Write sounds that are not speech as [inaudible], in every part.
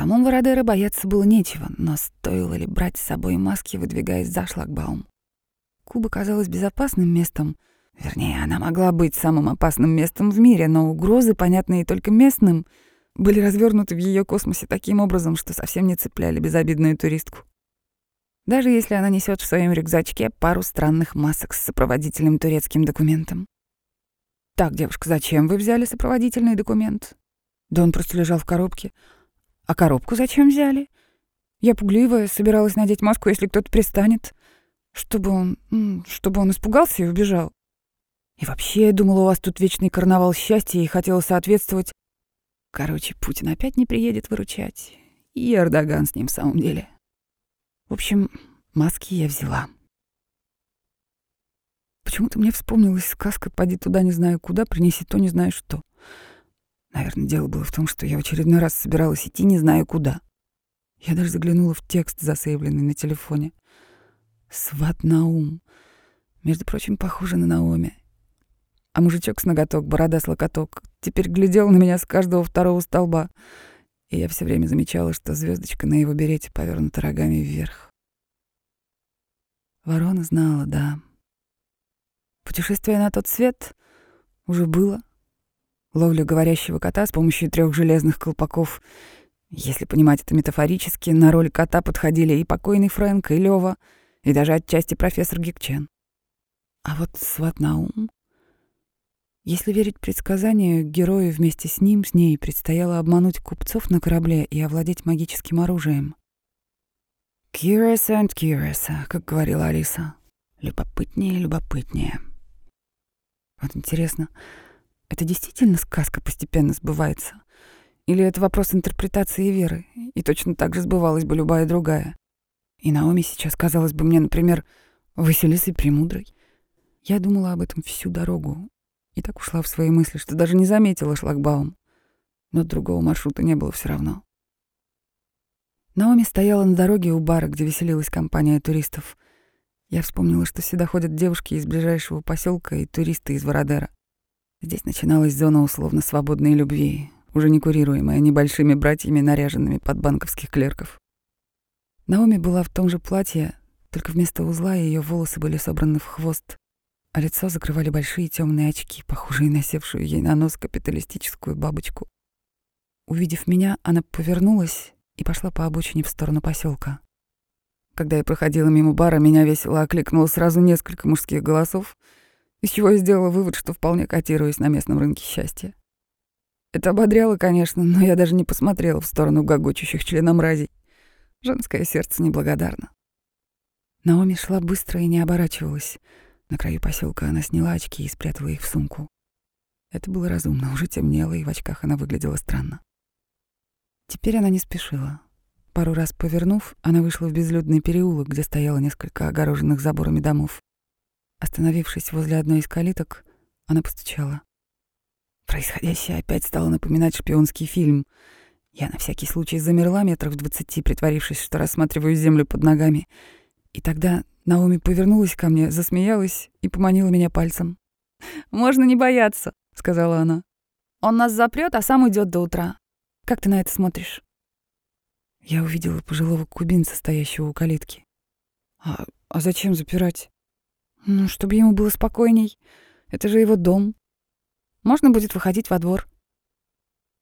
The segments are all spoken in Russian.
самом Вородеро бояться было нечего, но стоило ли брать с собой маски, выдвигаясь за шлагбаум? Куба казалась безопасным местом. Вернее, она могла быть самым опасным местом в мире, но угрозы, понятные только местным, были развернуты в ее космосе таким образом, что совсем не цепляли безобидную туристку. Даже если она несет в своем рюкзачке пару странных масок с сопроводительным турецким документом. «Так, девушка, зачем вы взяли сопроводительный документ?» «Да он просто лежал в коробке». «А коробку зачем взяли?» «Я пугливая, собиралась надеть маску, если кто-то пристанет, чтобы он... чтобы он испугался и убежал. И вообще, я думала, у вас тут вечный карнавал счастья и хотела соответствовать. Короче, Путин опять не приедет выручать. И Эрдоган с ним в самом деле. В общем, маски я взяла. Почему-то мне вспомнилась сказка «Поди туда, не знаю куда, принеси то, не знаю что». Наверное, дело было в том, что я в очередной раз собиралась идти, не знаю куда. Я даже заглянула в текст, засейвленный на телефоне. «Сват Наум». Между прочим, похоже на Наоми. А мужичок с ноготок, борода с локоток, теперь глядел на меня с каждого второго столба. И я все время замечала, что звездочка на его берете повернута рогами вверх. Ворона знала, да. Путешествие на тот свет уже было. Ловля говорящего кота с помощью трех железных колпаков. Если понимать это метафорически, на роль кота подходили и покойный Фрэнк, и Лёва, и даже отчасти профессор Гикчен. А вот Сватнаум если верить предсказанию, герою вместе с ним, с ней, предстояло обмануть купцов на корабле и овладеть магическим оружием. «Curious and curious», как говорила Алиса. «Любопытнее, любопытнее». Вот интересно, это действительно сказка постепенно сбывается? Или это вопрос интерпретации веры, и точно так же сбывалась бы любая другая? И Наоми сейчас казалось бы мне, например, Василисой Премудрой. Я думала об этом всю дорогу, и так ушла в свои мысли, что даже не заметила шлагбаум. Но другого маршрута не было все равно. Наоми стояла на дороге у бара, где веселилась компания туристов. Я вспомнила, что сюда ходят девушки из ближайшего поселка и туристы из Вородера. Здесь начиналась зона условно свободной любви, уже не курируемая небольшими братьями, наряженными под банковских клерков. Наоми была в том же платье, только вместо узла ее волосы были собраны в хвост, а лицо закрывали большие темные очки, похожие на севшую ей на нос капиталистическую бабочку. Увидев меня, она повернулась и пошла по обочине в сторону поселка. Когда я проходила мимо бара, меня весело окликнуло сразу несколько мужских голосов, из чего я сделала вывод, что вполне котируюсь на местном рынке счастья. Это ободряло, конечно, но я даже не посмотрела в сторону гогочущих членомразий. Женское сердце неблагодарно. Наоми шла быстро и не оборачивалась — на краю поселка она сняла очки и спрятала их в сумку. Это было разумно, уже темнело, и в очках она выглядела странно. Теперь она не спешила. Пару раз повернув, она вышла в безлюдный переулок, где стояло несколько огороженных заборами домов. Остановившись возле одной из калиток, она постучала. Происходящее опять стало напоминать шпионский фильм. Я на всякий случай замерла метров в двадцати, притворившись, что рассматриваю землю под ногами. И тогда Наоми повернулась ко мне, засмеялась и поманила меня пальцем. «Можно не бояться», — сказала она. «Он нас запрет, а сам уйдет до утра. Как ты на это смотришь?» Я увидела пожилого кубинца, стоящего у калитки. «А, а зачем запирать?» «Ну, чтобы ему было спокойней. Это же его дом. Можно будет выходить во двор».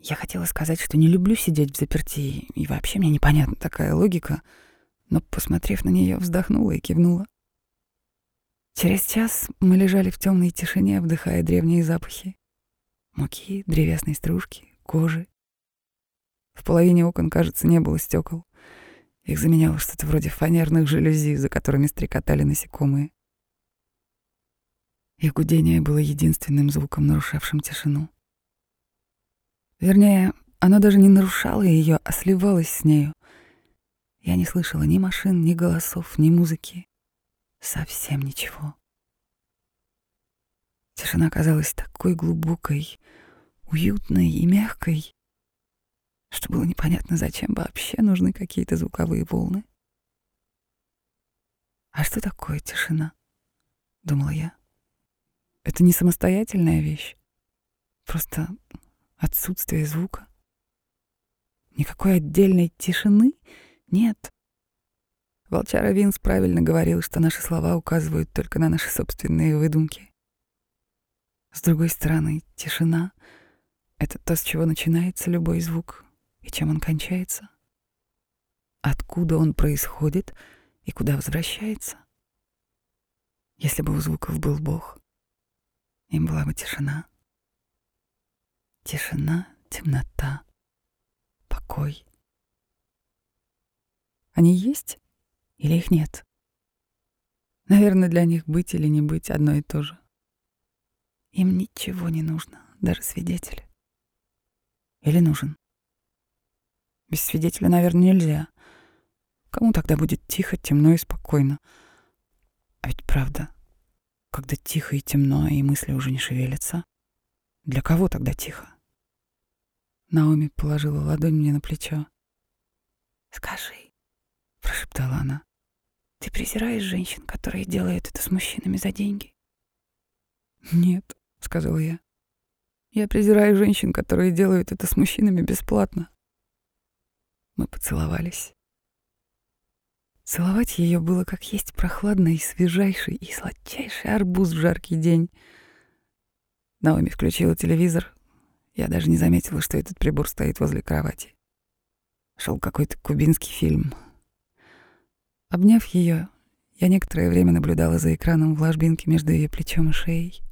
Я хотела сказать, что не люблю сидеть в заперти, и вообще мне непонятна такая логика — но, посмотрев на нее, вздохнула и кивнула. Через час мы лежали в темной тишине, вдыхая древние запахи. Муки, древесной стружки, кожи. В половине окон, кажется, не было стекол. Их заменяло что-то вроде фанерных жалюзи, за которыми стрекотали насекомые. Их гудение было единственным звуком, нарушавшим тишину. Вернее, оно даже не нарушало ее, а сливалось с нею, я не слышала ни машин, ни голосов, ни музыки. Совсем ничего. Тишина казалась такой глубокой, уютной и мягкой, что было непонятно, зачем вообще нужны какие-то звуковые волны. «А что такое тишина?» — думала я. «Это не самостоятельная вещь, просто отсутствие звука». Никакой отдельной тишины нет. Волчара Винс правильно говорил, что наши слова указывают только на наши собственные выдумки. С другой стороны, тишина — это то, с чего начинается любой звук и чем он кончается. Откуда он происходит и куда возвращается. Если бы у звуков был Бог, им была бы тишина. Тишина, темнота, покой. Они есть или их нет? Наверное, для них быть или не быть одно и то же. Им ничего не нужно, даже свидетели. Или нужен? Без свидетеля, наверное, нельзя. Кому тогда будет тихо, темно и спокойно? А ведь правда, когда тихо и темно, и мысли уже не шевелятся, для кого тогда тихо? Наоми положила ладонь мне на плечо. «Скажи», — прошептала она, — «ты презираешь женщин, которые делают это с мужчинами за деньги?» «Нет», — сказала я. «Я презираю женщин, которые делают это с мужчинами бесплатно». Мы поцеловались. Целовать ее было как есть прохладный и свежайший и сладчайший арбуз в жаркий день. Наоми включила телевизор. Я даже не заметила, что этот прибор стоит возле кровати. Шел какой-то кубинский фильм. Обняв ее, я некоторое время наблюдала за экраном в ложбинке между ее плечом и шеей.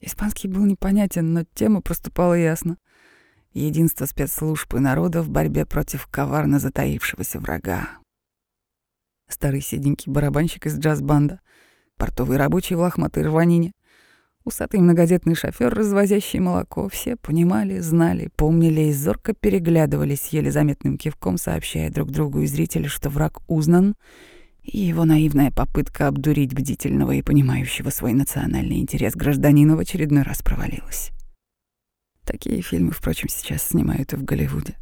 Испанский был непонятен, но тема проступала ясно единство спецслужб и народа в борьбе против коварно затаившегося врага. Старый седенький барабанщик из джаз-банда, портовый рабочий в лохматой рванине, усатый многодетный шофер, развозящий молоко, все понимали, знали, помнили и зорко переглядывались еле заметным кивком, сообщая друг другу и зрителю, что враг узнан, и его наивная попытка обдурить бдительного и понимающего свой национальный интерес гражданина в очередной раз провалилась. Такие фильмы, впрочем, сейчас снимают и в Голливуде.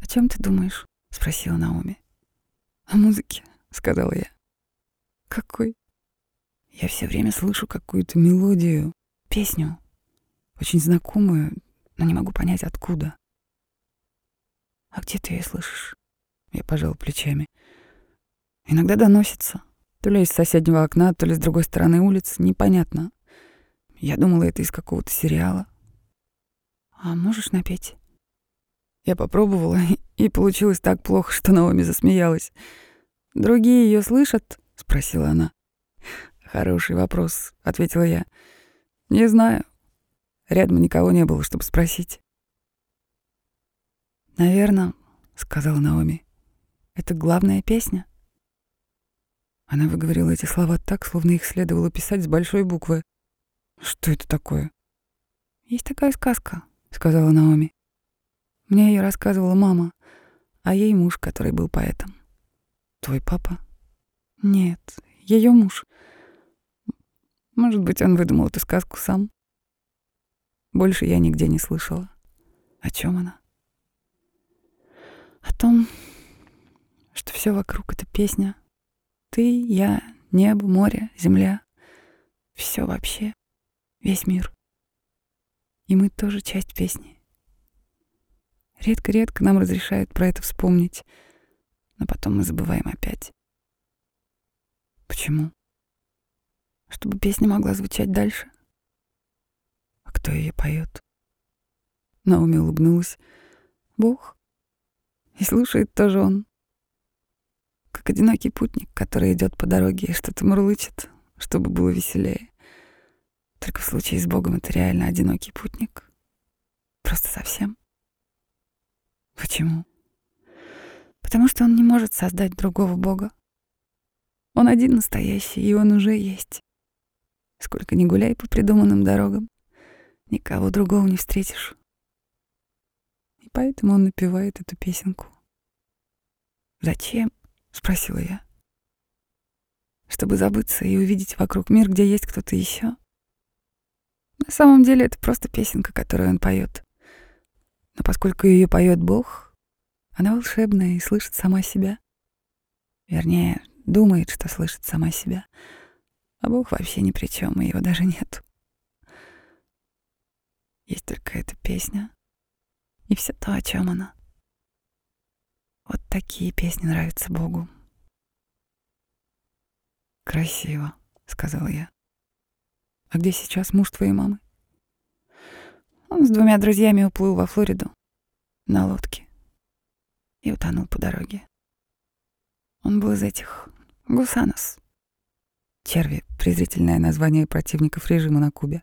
«О чем ты думаешь?» — спросила Наоми. «О музыке», — сказала я. «Какой?» «Я все время слышу какую-то мелодию, песню, очень знакомую, но не могу понять, откуда». «А где ты ее слышишь?» Я пожал плечами. «Иногда доносится. То ли из соседнего окна, то ли с другой стороны улицы, непонятно. Я думала, это из какого-то сериала. А можешь напеть? Я попробовала, и получилось так плохо, что Наоми засмеялась. «Другие ее слышат?» — спросила она. «Хороший вопрос», — ответила я. «Не знаю. Рядом никого не было, чтобы спросить». «Наверное», — сказала Наоми, — «это главная песня». Она выговорила эти слова так, словно их следовало писать с большой буквы. Что это такое? Есть такая сказка, сказала Наоми. Мне ее рассказывала мама, а ей муж, который был поэтом. Твой папа? Нет, ее муж. Может быть, он выдумал эту сказку сам. Больше я нигде не слышала. О чем она? О том, что все вокруг — это песня. Ты, я, небо, море, земля. Все вообще весь мир. И мы тоже часть песни. Редко-редко нам разрешают про это вспомнить, но потом мы забываем опять. Почему? Чтобы песня могла звучать дальше. А кто ее поет? Науми улыбнулась. Бог. И слушает тоже он. Как одинокий путник, который идет по дороге и что-то мурлычет, чтобы было веселее. Случае с Богом это реально одинокий путник. Просто совсем. Почему? Потому что он не может создать другого Бога. Он один настоящий, и он уже есть. Сколько ни гуляй по придуманным дорогам, никого другого не встретишь. И поэтому он напевает эту песенку. «Зачем?» — спросила я. «Чтобы забыться и увидеть вокруг мир, где есть кто-то еще. На самом деле это просто песенка, которую он поет. Но поскольку ее поет Бог, она волшебная и слышит сама себя. Вернее, думает, что слышит сама себя. А Бог вообще ни при чем, и его даже нет. Есть только эта песня, и все то, о чем она. Вот такие песни нравятся Богу. Красиво, сказала я. А где сейчас муж твоей мамы? Он с двумя друзьями уплыл во Флориду на лодке и утонул по дороге. Он был из этих гусанос. Черви — презрительное название противников режима на Кубе.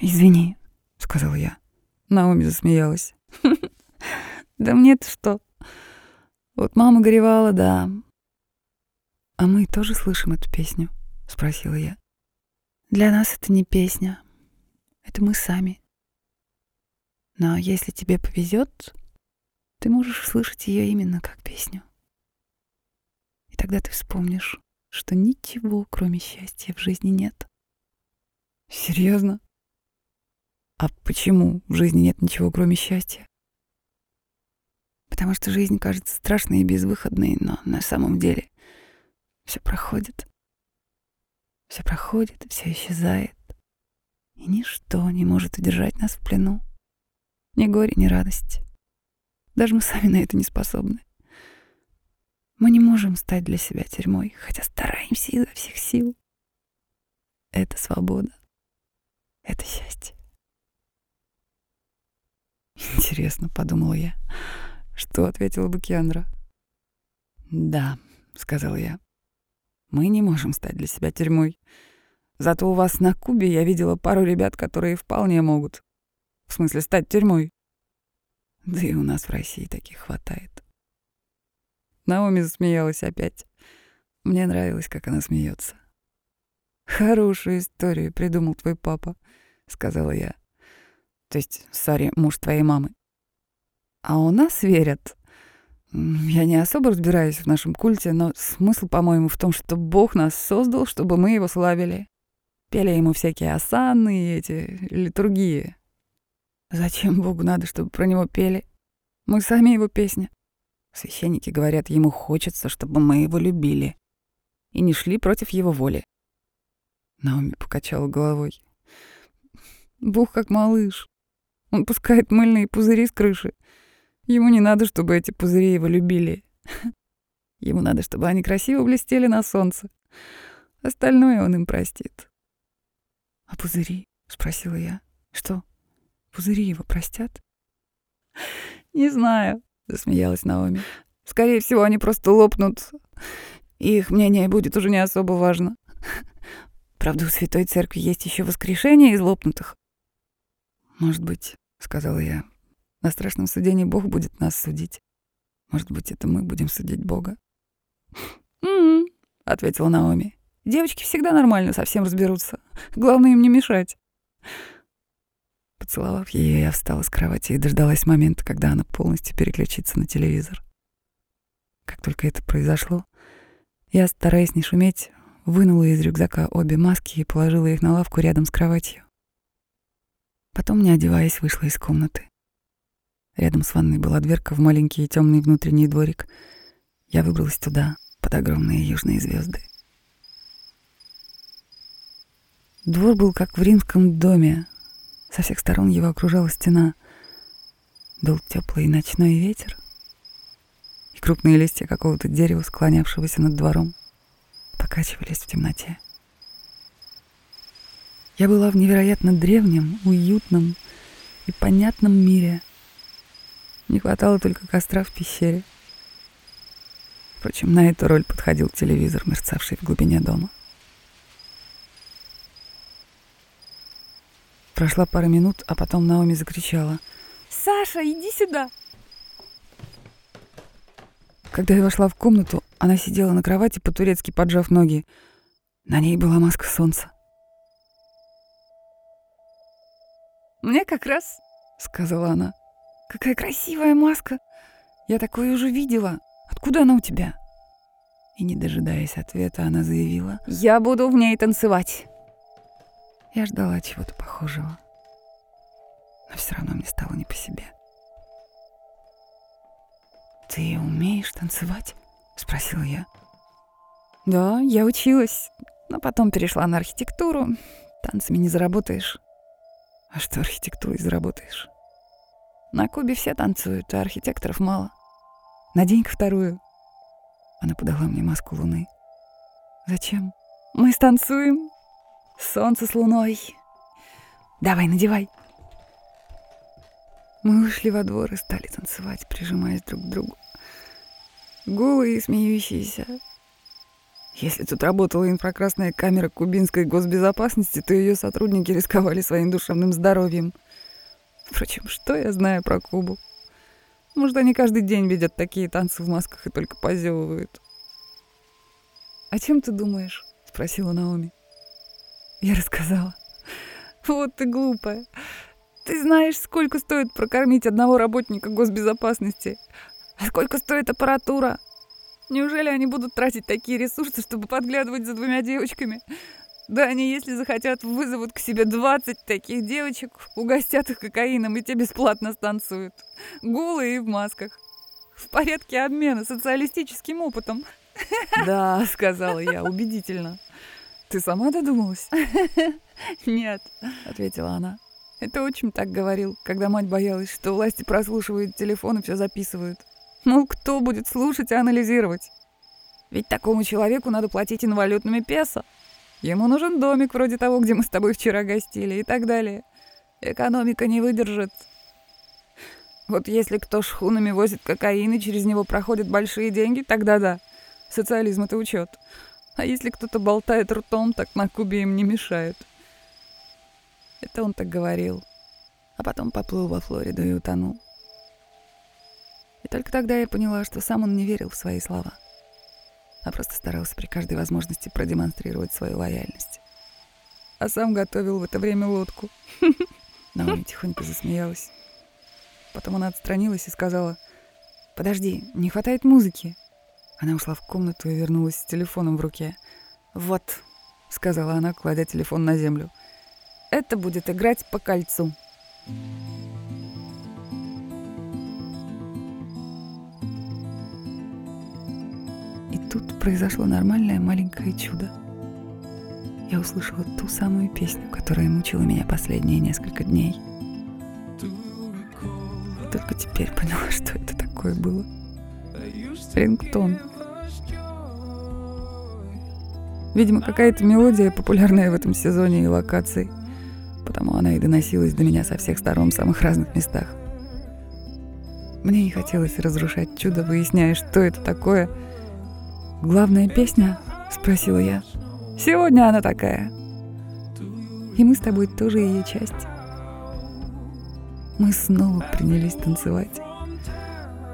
«Извини», — сказала я. Наоми засмеялась. [laughs] «Да мне-то что? Вот мама горевала, да». «А мы тоже слышим эту песню?» — спросила я. «Для нас это не песня. Это мы сами. Но если тебе повезет, ты можешь слышать ее именно как песню. И тогда ты вспомнишь, что ничего, кроме счастья, в жизни нет. Серьезно? А почему в жизни нет ничего, кроме счастья? Потому что жизнь кажется страшной и безвыходной, но на самом деле все проходит. Все проходит все исчезает. И ничто не может удержать нас в плену. Ни горе, ни радость. Даже мы сами на это не способны. Мы не можем стать для себя тюрьмой, хотя стараемся изо всех сил. Это свобода. Это счастье. Интересно, подумала я. Что ответила бы Кендра? Да, сказала я. Мы не можем стать для себя тюрьмой. Зато у вас на Кубе я видела пару ребят, которые вполне могут. В смысле, стать тюрьмой. Да и у нас в России таких хватает. Наоми засмеялась опять. Мне нравилось, как она смеется. «Хорошую историю придумал твой папа», — сказала я. «То есть, сори, муж твоей мамы. А у нас верят. Я не особо разбираюсь в нашем культе, но смысл, по-моему, в том, что Бог нас создал, чтобы мы его славили. Пели ему всякие осаны и эти литургии. Зачем Богу надо, чтобы про него пели? Мы сами его песня. Священники говорят, ему хочется, чтобы мы его любили. И не шли против его воли. Наоми покачала головой. Бог как малыш. Он пускает мыльные пузыри с крыши. Ему не надо, чтобы эти пузыри его любили. [laughs] Ему надо, чтобы они красиво блестели на солнце. Остальное он им простит. «А пузыри?» — спросила я. «Что?» Пузыри его простят? Не знаю, засмеялась Наоми. Скорее всего, они просто лопнут. И их мнение будет уже не особо важно. [laughs] Правда, у Святой Церкви есть еще воскрешение из лопнутых. Может быть, сказала я, на страшном суде не Бог будет нас судить. Может быть, это мы будем судить Бога. «М-м-м», ответила Наоми. Девочки всегда нормально совсем разберутся. Главное им не мешать. Поцеловав ее, я встала с кровати и дождалась момента, когда она полностью переключится на телевизор. Как только это произошло, я, стараясь не шуметь, вынула из рюкзака обе маски и положила их на лавку рядом с кроватью. Потом, не одеваясь, вышла из комнаты. Рядом с ванной была дверка в маленький и темный внутренний дворик. Я выбралась туда, под огромные южные звезды. Двор был как в римском доме, со всех сторон его окружала стена. Был теплый ночной ветер, и крупные листья какого-то дерева, склонявшегося над двором, покачивались в темноте. Я была в невероятно древнем, уютном и понятном мире. Не хватало только костра в пещере. Впрочем, на эту роль подходил телевизор, мерцавший в глубине дома. Прошла пара минут, а потом Наоми закричала. «Саша, иди сюда!» Когда я вошла в комнату, она сидела на кровати, по-турецки поджав ноги. На ней была маска солнца. «Мне как раз», — сказала она. «Какая красивая маска! Я такое уже видела. Откуда она у тебя?» И, не дожидаясь ответа, она заявила. «Я буду в ней танцевать». Я ждала чего-то похожего. Но все равно мне стало не по себе. «Ты умеешь танцевать?» — спросила я. «Да, я училась, но потом перешла на архитектуру. Танцами не заработаешь». «А что архитектурой заработаешь?» На Кубе все танцуют, а архитекторов мало. Надень-ка вторую. Она подала мне маску луны. Зачем? Мы станцуем. Солнце с луной. Давай, надевай. Мы вышли во двор и стали танцевать, прижимаясь друг к другу. Голые и смеющиеся. Если тут работала инфракрасная камера кубинской госбезопасности, то ее сотрудники рисковали своим душевным здоровьем. Впрочем, что я знаю про Кубу? Может, они каждый день видят такие танцы в масках и только позевывают. «О чем ты думаешь?» — спросила Наоми. Я рассказала. «Вот ты глупая. Ты знаешь, сколько стоит прокормить одного работника госбезопасности? А сколько стоит аппаратура? Неужели они будут тратить такие ресурсы, чтобы подглядывать за двумя девочками? Да они, если захотят, вызовут к себе 20 таких девочек, угостят их кокаином, и те бесплатно станцуют. Голые и в масках. В порядке обмена социалистическим опытом. [laughs] «Да», — сказала я, убедительно. «Ты сама додумалась?» [laughs] «Нет», — ответила она. Это очень так говорил, когда мать боялась, что власти прослушивают телефон и все записывают. Ну, кто будет слушать и анализировать? Ведь такому человеку надо платить инвалютными песо. Ему нужен домик вроде того, где мы с тобой вчера гостили и так далее. Экономика не выдержит. Вот если кто шхунами возит кокаин и через него проходят большие деньги, тогда да, социализм это учет. А если кто-то болтает ртом, так на Кубе им не мешают. Это он так говорил. А потом поплыл во Флориду и утонул. И только тогда я поняла, что сам он не верил в свои слова а просто старался при каждой возможности продемонстрировать свою лояльность. А сам готовил в это время лодку. [laughs] Наоми тихонько засмеялась. Потом она отстранилась и сказала, «Подожди, не хватает музыки». Она ушла в комнату и вернулась с телефоном в руке. «Вот», — сказала она, кладя телефон на землю, «это будет играть по кольцу». Тут произошло нормальное маленькое чудо. Я услышала ту самую песню, которая мучила меня последние несколько дней. Только теперь поняла, что это такое было. Рингтон. Видимо, какая-то мелодия, популярная в этом сезоне и локации. Потому она и доносилась до меня со всех сторон в самых разных местах. Мне не хотелось разрушать чудо, выясняя, что это такое — «Главная песня?» — спросила я. «Сегодня она такая. И мы с тобой тоже ее часть». Мы снова принялись танцевать.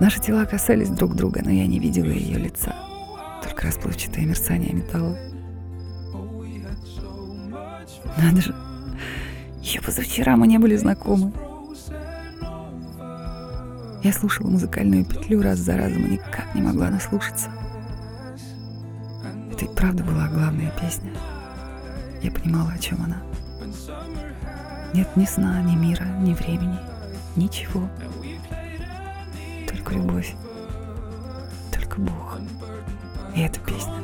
Наши тела касались друг друга, но я не видела ее лица, только расплывчатое мерцание металла. Надо же, еще позавчера мы не были знакомы. Я слушала музыкальную петлю раз за разом и никак не могла наслушаться. Это и правда была главная песня. Я понимала, о чем она. Нет ни сна, ни мира, ни времени, ничего. Только любовь, только Бог. И эта песня.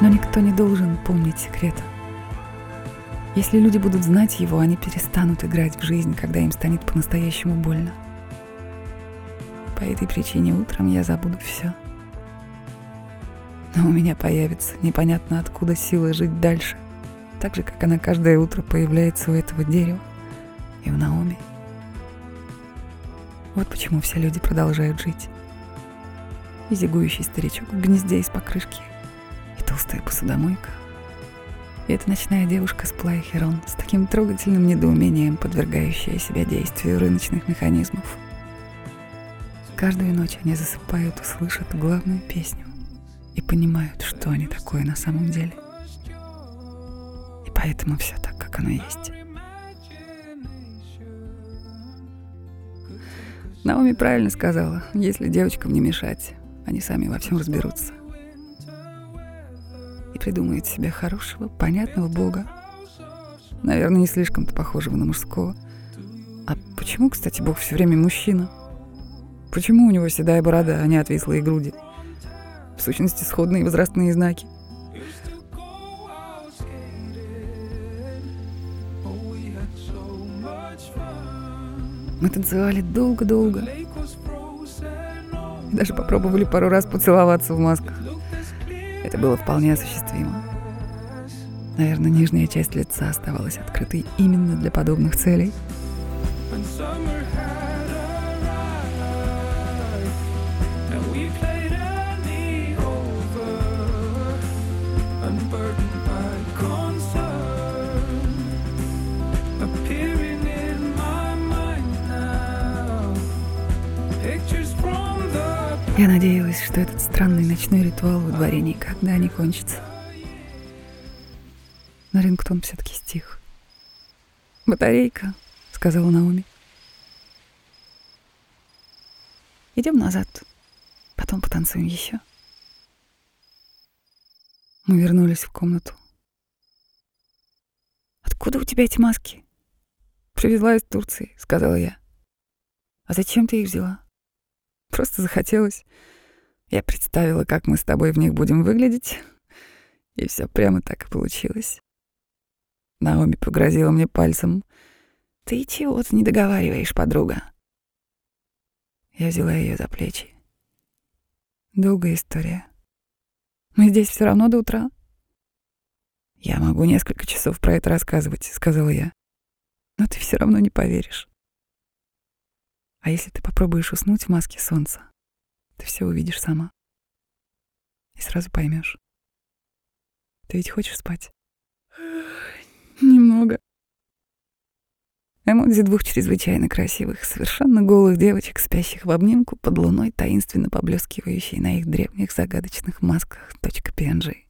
Но никто не должен помнить секрета. Если люди будут знать его, они перестанут играть в жизнь, когда им станет по-настоящему больно. По этой причине утром я забуду все. Но у меня появится непонятно откуда сила жить дальше, так же, как она каждое утро появляется у этого дерева и у Наоми. Вот почему все люди продолжают жить. И зигующий старичок в гнезде из покрышки, толстая посудомойка. И эта ночная девушка с Плайхерон с таким трогательным недоумением, подвергающая себя действию рыночных механизмов. Каждую ночь они засыпают и слышат главную песню и понимают, что они такое на самом деле. Поэтому все так, как оно есть. Наоми правильно сказала, если девочкам не мешать, они сами во всем разберутся. И придумают себе хорошего, понятного бога. Наверное, не слишком-то похожего на мужского. А почему, кстати, бог все время мужчина? Почему у него седая борода, а не отвислые груди? В сущности, сходные возрастные знаки. Мы танцевали долго-долго. Даже попробовали пару раз поцеловаться в масках. Это было вполне осуществимо. Наверное, нижняя часть лица оставалась открытой именно для подобных целей. Я надеялась, что этот странный ночной ритуал во дворе никогда не кончится. Но рингтон все-таки стих. «Батарейка», — сказала Наоми. Идем назад, потом потанцуем еще. Мы вернулись в комнату. «Откуда у тебя эти маски?» «Привезла из Турции», — сказала я. «А зачем ты их взяла?» Просто захотелось. Я представила, как мы с тобой в них будем выглядеть, и все прямо так и получилось. Наоми погрозила мне пальцем. «Ты чего-то не договариваешь, подруга?» Я взяла ее за плечи. Долгая история. Мы здесь все равно до утра. Я могу несколько часов про это рассказывать, сказала я. Но ты все равно не поверишь. А если ты попробуешь уснуть в маске солнца, ты все увидишь сама. И сразу поймешь. Ты ведь хочешь спать? Немного. Эмодзи двух чрезвычайно красивых, совершенно голых девочек, спящих в обнимку под луной, таинственно поблескивающей на их древних загадочных масках точка PNG.